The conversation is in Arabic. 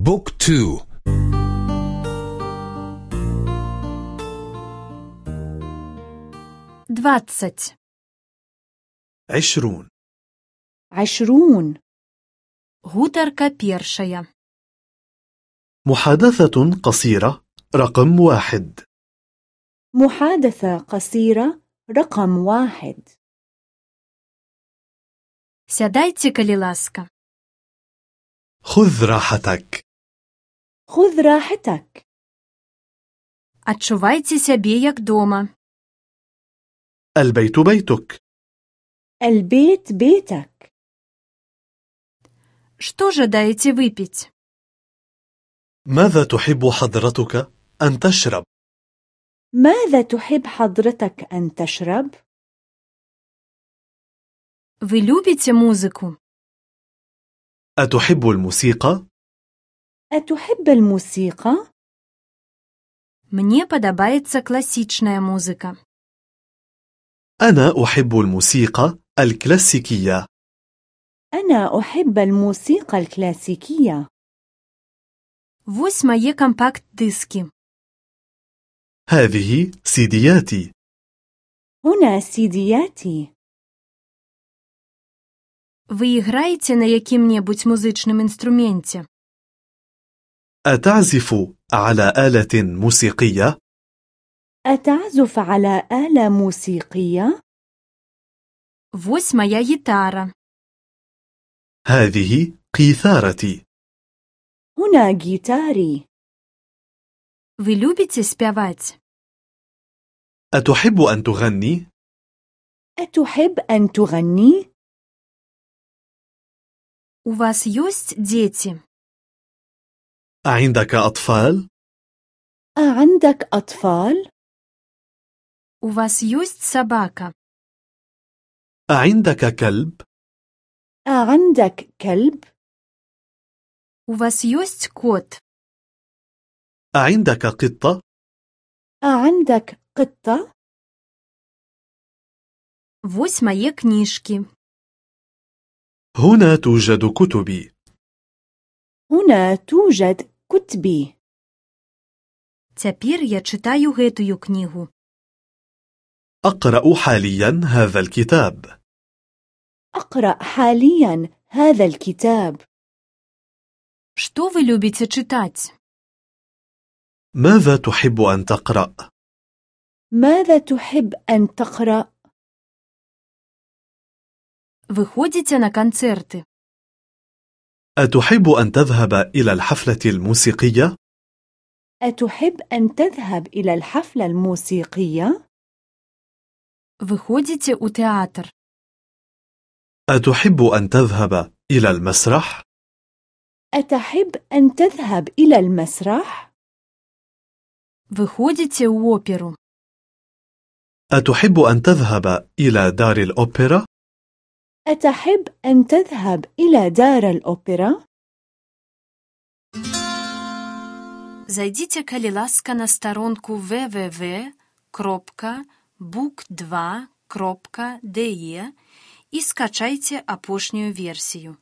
بوك تو двадцать عشرون عشرون гутарка першая محادثة قصيرة رقم واحد محادثة قصيرة رقم واحد сядайце калі ласка خذ راحتك خذ راحتك адчувайце сябе як дома البيت بيتك البيت بيتك што жадаеце выпіць ماذا تحب حضرتك أن تشرب؟ ماذا تحب حضرتك أن تشرب؟ вы любіце музыку أتحب الموسيقى؟ أتحب الموسيقى؟ мне падабаецца класічная музыка أنا أحب الموسيقى الكلاسيكية أنا أحب الموسيقى الكلاسيكية вось мае кампакт-дыскі هذه سيدياتي هنا سيدياتي вы іграеце на якім-небудзь музычным інструменце أتعزف على آلة موسيقية؟ أتعزف على آلة موسيقية؟ вось мая гітара هذه قيثارتي هنا جيتاري вы любіце спяваць أتحب أن تغني؟ أتحب أن تغني؟ у вас ёсць дзеці أعندك أطفال؟ أعندك أطفال؟ у вас ёсць сабака أعندك كلب؟ أعندك كلب؟ у вас ёсць кот أعندك قطة؟ أعندك قطة؟ вось мае кніжкі هنا توجد كتبي هنا توجد كتبي цяпер я чытаю гэтую кнігу أقرأ حاليا هذا الكتاب أقرأ حاليا هذا الكتاب што вы любіце чытаць ماذا تحب أن تقرأ؟ ماذا تحب أن تقرأ؟ вы ходзіце на канцэрты أتحب أن تذهب إلى الحفلة الموسيقية؟ أتحب أن تذهب إلى الحفلة الموسيقية؟ вы ходзіце ў тэатр أتحب أن تذهب إلى المسرح؟ أتحب أن تذهب إلى المسرح؟ вы ходзіце ў оперу أتحب أن تذهب إلى دار الأوبرا؟ أتحب أن تذهب إلى دار الأوبرا؟ Зайдзіце, калі ласка, на старонку www.book2.de і скачайце апошнюю версію.